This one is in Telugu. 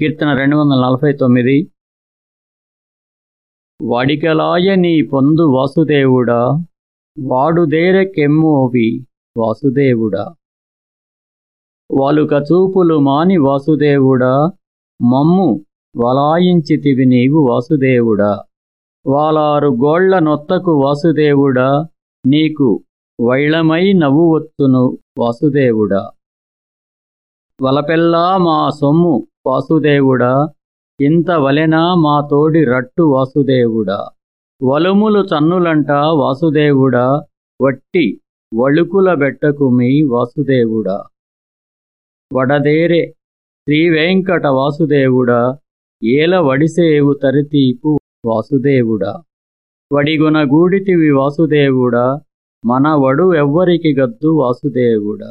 కీర్తన రెండు వందల నలభై తొమ్మిది. వాడికలాయ నీ పొందు వాసుదేవుడా వాడుదేరె కెమ్మోవి వాసుదేవుడా. వాలుక చూపులు మాని వాసుదేవుడా మమ్ము వలాయించితివి నీవు వాసుదేవుడా. వాలారు గోళ్ళ నొత్తకు వాసుదేవుడా నీకు వైళమై నవ్వువచ్చును వాసుదేవుడా. వలపెల్లా మా సొమ్ము వాసుదేవుడా ఇంత వలెనా మా తోడి రట్టు వాసుదేవుడా? వలుములు చన్నులంట వాసుదేవుడా వట్టి వళుకుల బెట్టకు మీ వాసుదేవుడా? వడదేరే శ్రీవేంకట వాసుదేవుడా ఏల వడిసేవు తరితీపు వాసుదేవుడా? వడిగున గూడితివి వాసుదేవుడా మన వడు ఎవ్వరికి గద్దు వాసుదేవుడా?